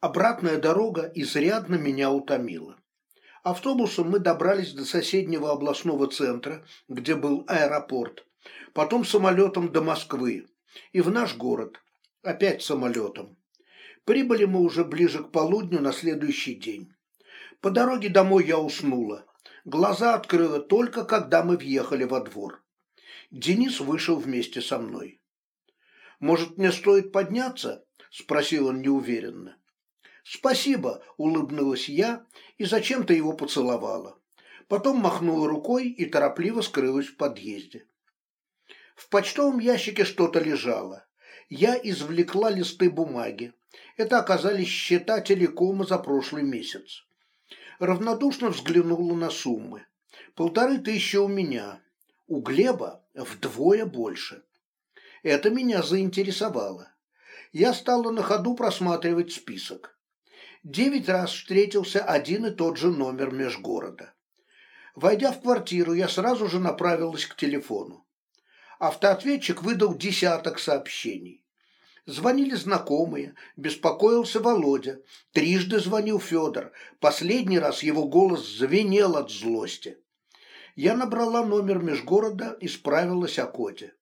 Обратная дорога изрядно меня утомила. Автобусом мы добрались до соседнего областного центра, где был аэропорт, потом самолетом до Москвы и в наш город, опять самолетом. Прибыли мы уже ближе к полудню на следующий день. По дороге домой я уснула. Глаза открыла только, когда мы въехали во двор. Денис вышел вместе со мной. «Может, мне стоит подняться?» – спросил он неуверенно. «Спасибо», – улыбнулась я и зачем-то его поцеловала. Потом махнула рукой и торопливо скрылась в подъезде. В почтовом ящике что-то лежало. Я извлекла листы бумаги. Это оказались счета телекома за прошлый месяц. Равнодушно взглянула на суммы. Полторы тысячи у меня. У Глеба вдвое больше. Это меня заинтересовало. Я стала на ходу просматривать список. Девять раз встретился один и тот же номер межгорода. Войдя в квартиру, я сразу же направилась к телефону. Автоответчик выдал десяток сообщений. Звонили знакомые, беспокоился Володя, трижды звонил Федор, последний раз его голос звенел от злости. Я набрала номер межгорода и справилась о коде.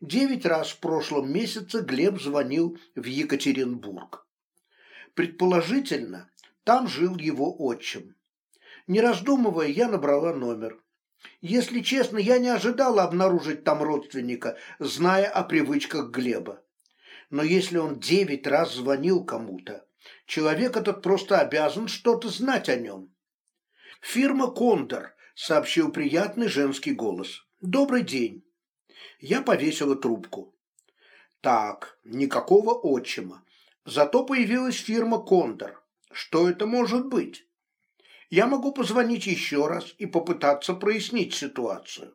Девять раз в прошлом месяце Глеб звонил в Екатеринбург. Предположительно, там жил его отчим. Не раздумывая, я набрала номер. Если честно, я не ожидала обнаружить там родственника, зная о привычках Глеба. Но если он девять раз звонил кому-то, человек этот просто обязан что-то знать о нем. «Фирма «Кондор», — сообщил приятный женский голос. «Добрый день». Я повесила трубку. Так, никакого отчима. Зато появилась фирма «Кондор». Что это может быть? Я могу позвонить еще раз и попытаться прояснить ситуацию.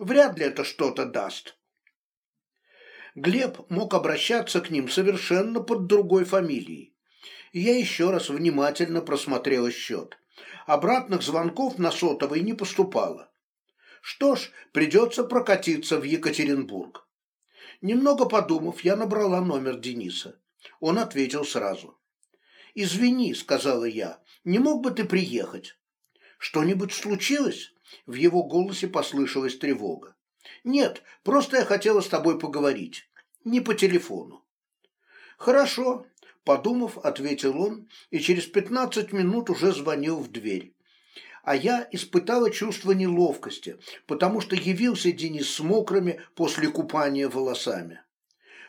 Вряд ли это что-то даст. Глеб мог обращаться к ним совершенно под другой фамилией. Я еще раз внимательно просмотрела счет. Обратных звонков на сотовый не поступало. Что ж, придется прокатиться в Екатеринбург. Немного подумав, я набрала номер Дениса. Он ответил сразу. «Извини», — сказала я, — «не мог бы ты приехать?» «Что-нибудь случилось?» В его голосе послышалась тревога. «Нет, просто я хотела с тобой поговорить. Не по телефону». «Хорошо», — подумав, ответил он, и через пятнадцать минут уже звонил в дверь а я испытала чувство неловкости, потому что явился Денис с мокрыми после купания волосами.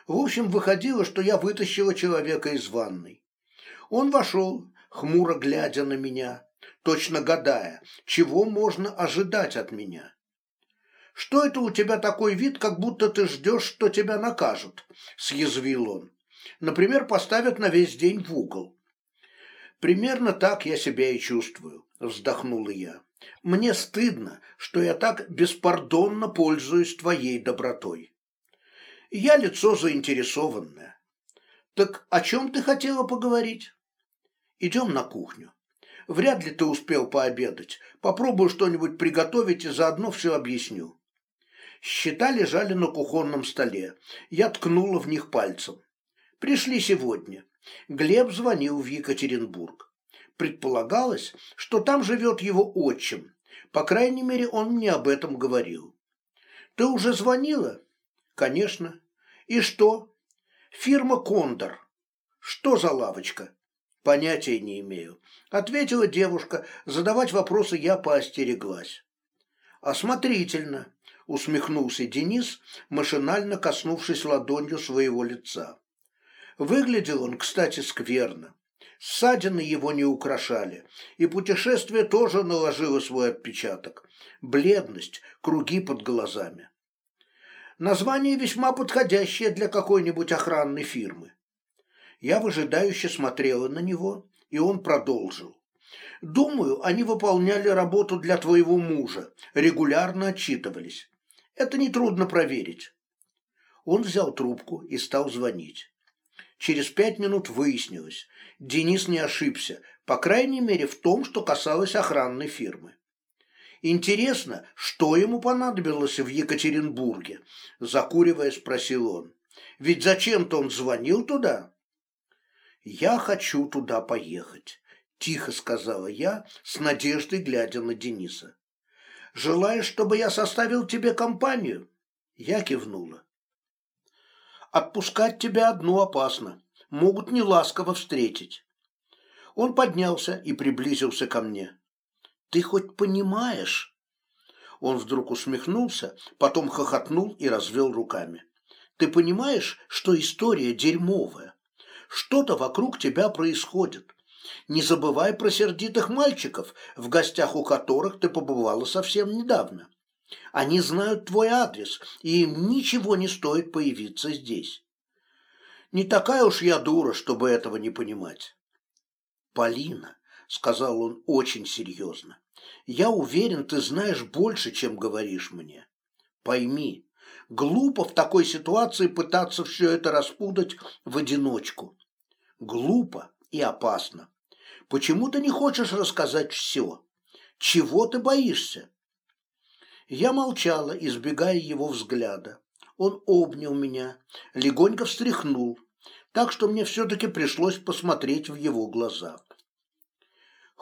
В общем, выходило, что я вытащила человека из ванной. Он вошел, хмуро глядя на меня, точно гадая, чего можно ожидать от меня. «Что это у тебя такой вид, как будто ты ждешь, что тебя накажут?» – съязвил он. «Например, поставят на весь день в угол». «Примерно так я себя и чувствую вздохнула я. Мне стыдно, что я так беспардонно пользуюсь твоей добротой. Я лицо заинтересованное. Так о чем ты хотела поговорить? Идем на кухню. Вряд ли ты успел пообедать. Попробую что-нибудь приготовить и заодно все объясню. Счета лежали на кухонном столе. Я ткнула в них пальцем. Пришли сегодня. Глеб звонил в Екатеринбург. Предполагалось, что там живет его отчим. По крайней мере, он мне об этом говорил. Ты уже звонила? Конечно. И что? Фирма Кондор. Что за лавочка? Понятия не имею. Ответила девушка. Задавать вопросы я поостереглась. Осмотрительно, усмехнулся Денис, машинально коснувшись ладонью своего лица. Выглядел он, кстати, скверно. Ссадины его не украшали, и путешествие тоже наложило свой отпечаток. Бледность, круги под глазами. Название весьма подходящее для какой-нибудь охранной фирмы. Я выжидающе смотрела на него, и он продолжил. Думаю, они выполняли работу для твоего мужа, регулярно отчитывались. Это нетрудно проверить. Он взял трубку и стал звонить. Через пять минут выяснилось, Денис не ошибся, по крайней мере в том, что касалось охранной фирмы. Интересно, что ему понадобилось в Екатеринбурге? Закуривая, спросил он. Ведь зачем-то он звонил туда? «Я хочу туда поехать», – тихо сказала я, с надеждой глядя на Дениса. «Желаешь, чтобы я составил тебе компанию?» Я кивнула. «Отпускать тебя одну опасно. Могут неласково встретить». Он поднялся и приблизился ко мне. «Ты хоть понимаешь?» Он вдруг усмехнулся, потом хохотнул и развел руками. «Ты понимаешь, что история дерьмовая? Что-то вокруг тебя происходит. Не забывай про сердитых мальчиков, в гостях у которых ты побывала совсем недавно. Они знают твой адрес, и им ничего не стоит появиться здесь. Не такая уж я дура, чтобы этого не понимать. Полина, сказал он очень серьезно, я уверен, ты знаешь больше, чем говоришь мне. Пойми, глупо в такой ситуации пытаться все это распутать в одиночку. Глупо и опасно. Почему ты не хочешь рассказать все? Чего ты боишься? Я молчала, избегая его взгляда. Он обнял меня, легонько встряхнул, так что мне все-таки пришлось посмотреть в его глаза.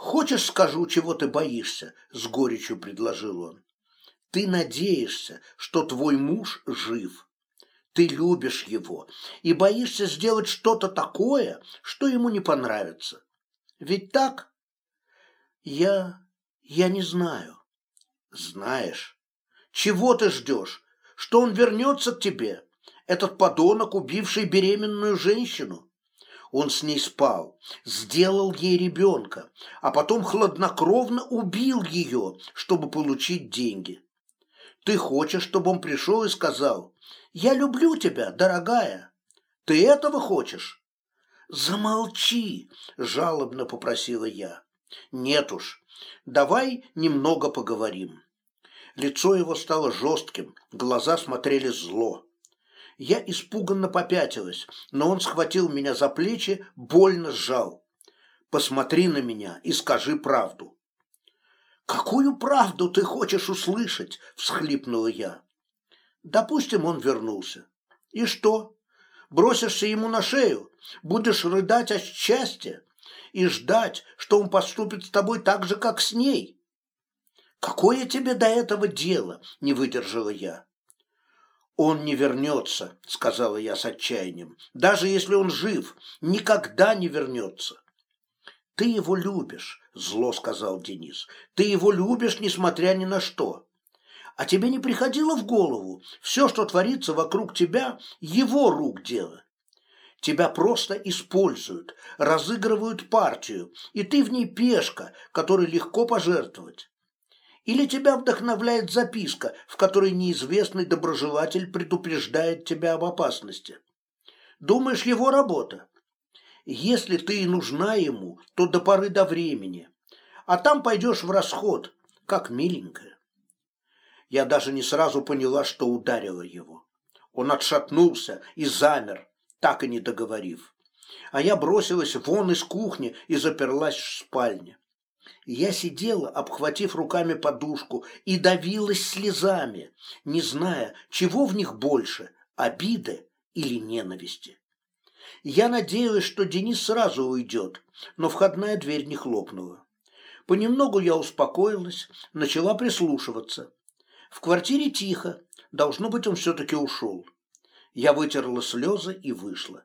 «Хочешь, скажу, чего ты боишься?» – с горечью предложил он. «Ты надеешься, что твой муж жив. Ты любишь его и боишься сделать что-то такое, что ему не понравится. Ведь так? Я... я не знаю. Знаешь. Чего ты ждешь? Что он вернется к тебе? Этот подонок, убивший беременную женщину? Он с ней спал, сделал ей ребенка, а потом хладнокровно убил ее, чтобы получить деньги. Ты хочешь, чтобы он пришел и сказал, я люблю тебя, дорогая. Ты этого хочешь? Замолчи, жалобно попросила я. Нет уж, давай немного поговорим. Лицо его стало жестким, глаза смотрели зло. Я испуганно попятилась, но он схватил меня за плечи, больно сжал. «Посмотри на меня и скажи правду». «Какую правду ты хочешь услышать?» – всхлипнула я. Допустим, он вернулся. И что? Бросишься ему на шею, будешь рыдать от счастья и ждать, что он поступит с тобой так же, как с ней. Какое тебе до этого дело, не выдержала я. Он не вернется, сказала я с отчаянием. Даже если он жив, никогда не вернется. Ты его любишь, зло сказал Денис. Ты его любишь, несмотря ни на что. А тебе не приходило в голову, все, что творится вокруг тебя, его рук дело. Тебя просто используют, разыгрывают партию, и ты в ней пешка, которой легко пожертвовать. Или тебя вдохновляет записка, в которой неизвестный доброжелатель предупреждает тебя об опасности. Думаешь, его работа? Если ты и нужна ему, то до поры до времени. А там пойдешь в расход, как миленькая. Я даже не сразу поняла, что ударила его. Он отшатнулся и замер, так и не договорив. А я бросилась вон из кухни и заперлась в спальне. Я сидела, обхватив руками подушку, и давилась слезами, не зная, чего в них больше – обиды или ненависти. Я надеялась, что Денис сразу уйдет, но входная дверь не хлопнула. Понемногу я успокоилась, начала прислушиваться. В квартире тихо. Должно быть, он все-таки ушел. Я вытерла слезы и вышла.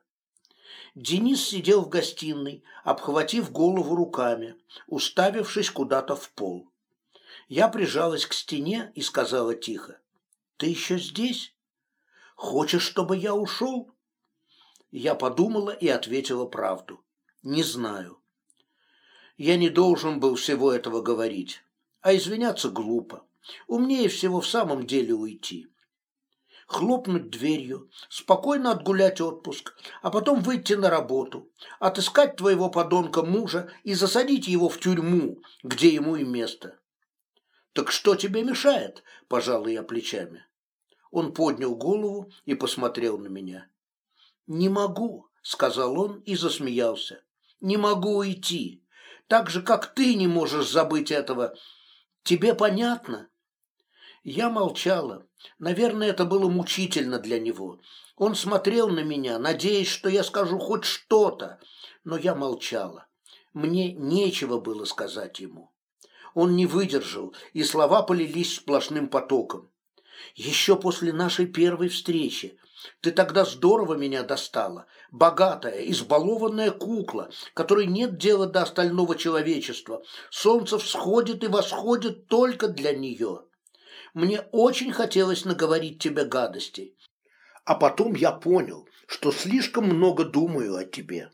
Денис сидел в гостиной, обхватив голову руками, уставившись куда-то в пол. Я прижалась к стене и сказала тихо. «Ты еще здесь? Хочешь, чтобы я ушел?» Я подумала и ответила правду. «Не знаю. Я не должен был всего этого говорить, а извиняться глупо. Умнее всего в самом деле уйти. Хлопнуть дверью, спокойно отгулять отпуск, а потом выйти на работу, отыскать твоего подонка мужа и засадить его в тюрьму, где ему и место. «Так что тебе мешает?» – пожал я плечами. Он поднял голову и посмотрел на меня. «Не могу», – сказал он и засмеялся. «Не могу уйти, так же, как ты не можешь забыть этого. Тебе понятно?» Я молчала. Наверное, это было мучительно для него. Он смотрел на меня, надеясь, что я скажу хоть что-то, но я молчала. Мне нечего было сказать ему. Он не выдержал, и слова полились сплошным потоком. Еще после нашей первой встречи ты тогда здорово меня достала. Богатая, избалованная кукла, которой нет дела до остального человечества. Солнце всходит и восходит только для нее. Мне очень хотелось наговорить тебе гадостей. А потом я понял, что слишком много думаю о тебе.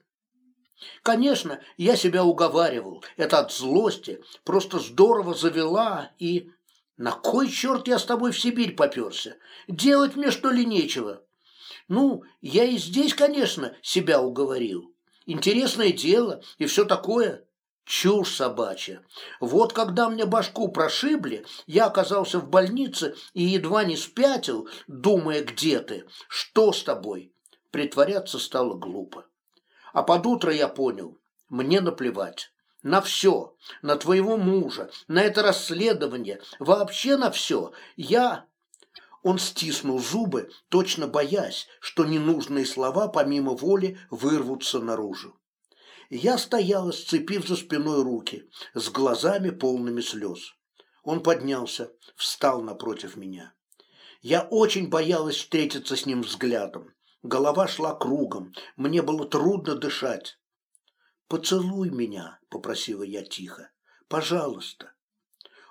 Конечно, я себя уговаривал. Это от злости. Просто здорово завела и... На кой черт я с тобой в Сибирь поперся? Делать мне что ли нечего? Ну, я и здесь, конечно, себя уговорил. Интересное дело и все такое. Чушь собачья. Вот когда мне башку прошибли, я оказался в больнице и едва не спятил, думая, где ты, что с тобой. Притворяться стало глупо. А под утро я понял, мне наплевать. На все, на твоего мужа, на это расследование, вообще на все. Я он стиснул зубы, точно боясь, что ненужные слова помимо воли вырвутся наружу. Я стояла, сцепив за спиной руки, с глазами полными слез. Он поднялся, встал напротив меня. Я очень боялась встретиться с ним взглядом. Голова шла кругом, мне было трудно дышать. «Поцелуй меня», — попросила я тихо. «Пожалуйста».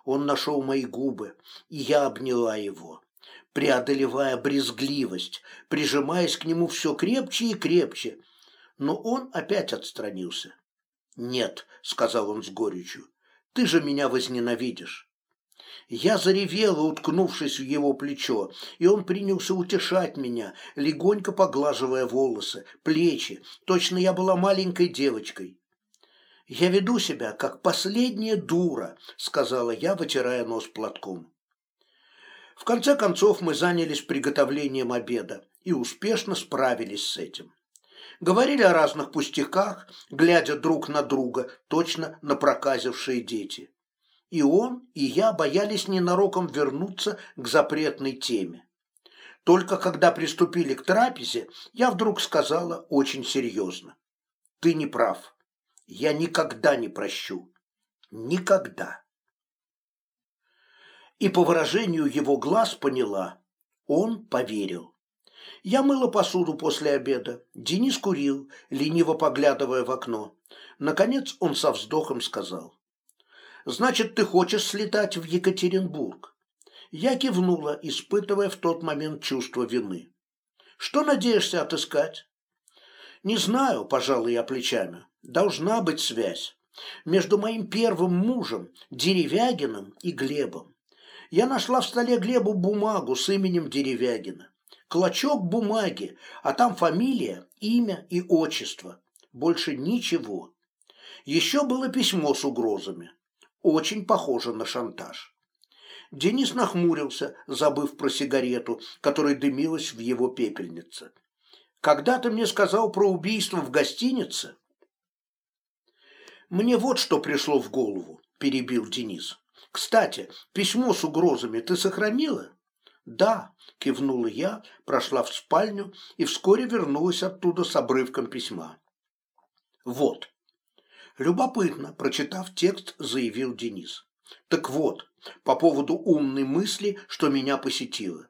Он нашел мои губы, и я обняла его преодолевая брезгливость, прижимаясь к нему все крепче и крепче. Но он опять отстранился. «Нет», — сказал он с горечью, — «ты же меня возненавидишь». Я заревела, уткнувшись в его плечо, и он принялся утешать меня, легонько поглаживая волосы, плечи. Точно я была маленькой девочкой. «Я веду себя, как последняя дура», — сказала я, вытирая нос платком. В конце концов мы занялись приготовлением обеда и успешно справились с этим. Говорили о разных пустяках, глядя друг на друга, точно напроказившие дети. И он, и я боялись ненароком вернуться к запретной теме. Только когда приступили к трапезе, я вдруг сказала очень серьезно. «Ты не прав. Я никогда не прощу. Никогда» и по выражению его глаз поняла. Он поверил. Я мыла посуду после обеда. Денис курил, лениво поглядывая в окно. Наконец он со вздохом сказал. «Значит, ты хочешь слетать в Екатеринбург?» Я кивнула, испытывая в тот момент чувство вины. «Что надеешься отыскать?» «Не знаю», – пожалуй я плечами. «Должна быть связь между моим первым мужем, Деревягиным и Глебом. Я нашла в столе Глебу бумагу с именем Деревягина. Клочок бумаги, а там фамилия, имя и отчество. Больше ничего. Еще было письмо с угрозами. Очень похоже на шантаж. Денис нахмурился, забыв про сигарету, которая дымилась в его пепельнице. «Когда ты мне сказал про убийство в гостинице?» «Мне вот что пришло в голову», – перебил Денис. Кстати, письмо с угрозами ты сохранила? Да, кивнула я, прошла в спальню и вскоре вернулась оттуда с обрывком письма. Вот. Любопытно, прочитав текст, заявил Денис. Так вот, по поводу умной мысли, что меня посетило.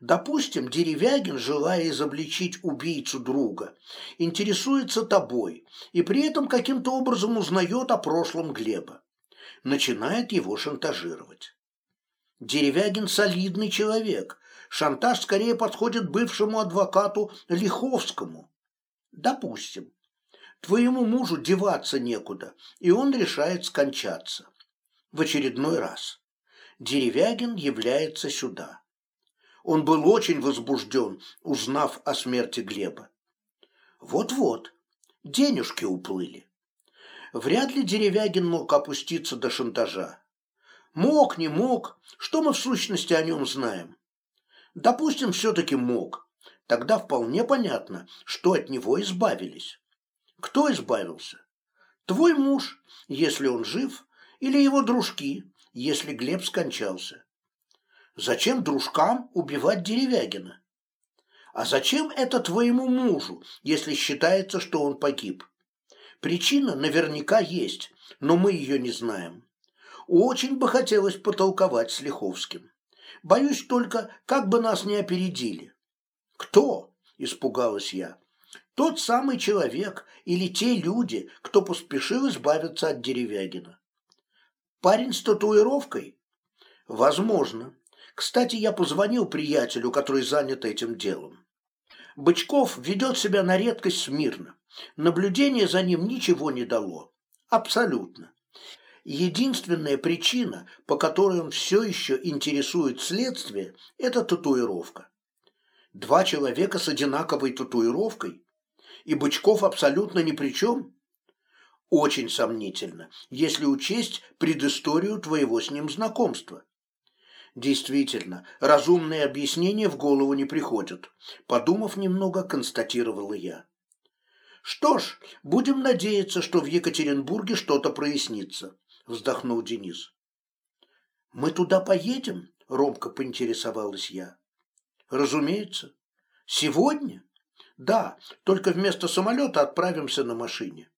Допустим, Деревягин, желая изобличить убийцу друга, интересуется тобой и при этом каким-то образом узнает о прошлом Глеба начинает его шантажировать. Деревягин солидный человек. Шантаж скорее подходит бывшему адвокату Лиховскому. Допустим. Твоему мужу деваться некуда, и он решает скончаться. В очередной раз. Деревягин является сюда. Он был очень возбужден, узнав о смерти Глеба. Вот-вот, денежки уплыли. Вряд ли Деревягин мог опуститься до шантажа. Мог, не мог, что мы в сущности о нем знаем? Допустим, все-таки мог. Тогда вполне понятно, что от него избавились. Кто избавился? Твой муж, если он жив, или его дружки, если Глеб скончался. Зачем дружкам убивать Деревягина? А зачем это твоему мужу, если считается, что он погиб? Причина наверняка есть, но мы ее не знаем. Очень бы хотелось потолковать с Лиховским. Боюсь только, как бы нас не опередили. Кто? Испугалась я. Тот самый человек или те люди, кто поспешил избавиться от Деревягина. Парень с татуировкой? Возможно. Кстати, я позвонил приятелю, который занят этим делом. Бычков ведет себя на редкость смирно. Наблюдение за ним ничего не дало. Абсолютно. Единственная причина, по которой он все еще интересует следствие, это татуировка. Два человека с одинаковой татуировкой? И Бычков абсолютно ни при чем? Очень сомнительно, если учесть предысторию твоего с ним знакомства. Действительно, разумные объяснения в голову не приходят. Подумав немного, констатировала я. Что ж, будем надеяться, что в Екатеринбурге что-то прояснится, вздохнул Денис. Мы туда поедем? Ромко поинтересовалась я. Разумеется. Сегодня? Да, только вместо самолета отправимся на машине.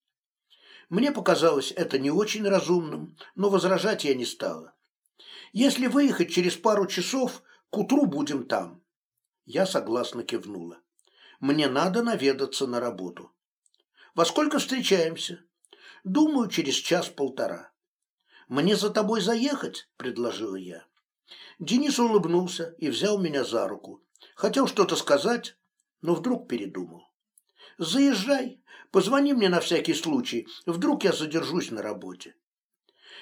Мне показалось это не очень разумным, но возражать я не стала. Если выехать через пару часов, к утру будем там. Я согласно кивнула. Мне надо наведаться на работу. Во сколько встречаемся? Думаю, через час-полтора. Мне за тобой заехать? Предложила я. Денис улыбнулся и взял меня за руку. Хотел что-то сказать, но вдруг передумал. Заезжай, позвони мне на всякий случай, вдруг я задержусь на работе.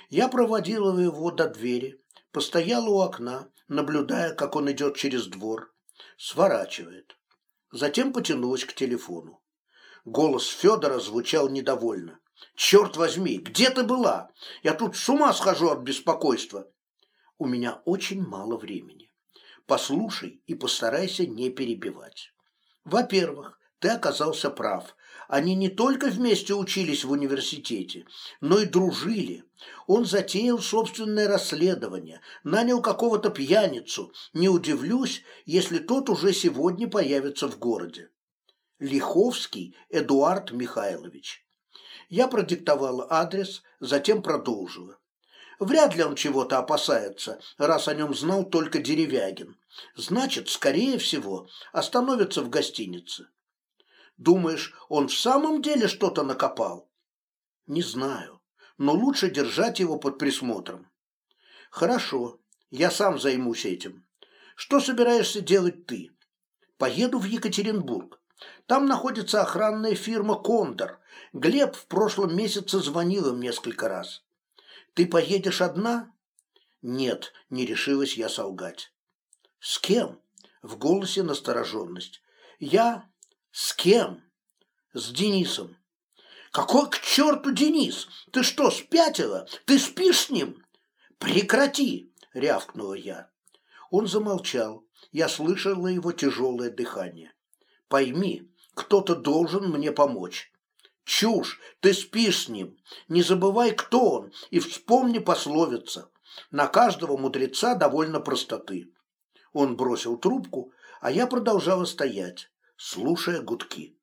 Я проводила его до двери, Постояла у окна, наблюдая, как он идет через двор. Сворачивает. Затем потянулась к телефону. Голос Федора звучал недовольно. «Черт возьми, где ты была? Я тут с ума схожу от беспокойства!» «У меня очень мало времени. Послушай и постарайся не перебивать. Во-первых, ты оказался прав. Они не только вместе учились в университете, но и дружили. Он затеял собственное расследование, нанял какого-то пьяницу. Не удивлюсь, если тот уже сегодня появится в городе. Лиховский Эдуард Михайлович. Я продиктовала адрес, затем продолжила. Вряд ли он чего-то опасается, раз о нем знал только Деревягин. Значит, скорее всего, остановится в гостинице. Думаешь, он в самом деле что-то накопал? Не знаю, но лучше держать его под присмотром. Хорошо, я сам займусь этим. Что собираешься делать ты? Поеду в Екатеринбург. Там находится охранная фирма «Кондор». Глеб в прошлом месяце звонил им несколько раз. Ты поедешь одна? Нет, не решилась я солгать. С кем? В голосе настороженность. Я «С кем?» «С Денисом». «Какой к черту Денис? Ты что, спятила? Ты спишь с ним?» «Прекрати!» – рявкнула я. Он замолчал. Я слышала его тяжелое дыхание. «Пойми, кто-то должен мне помочь». «Чушь! Ты спишь с ним! Не забывай, кто он, и вспомни пословица. На каждого мудреца довольно простоты». Он бросил трубку, а я продолжала стоять слушая гудки.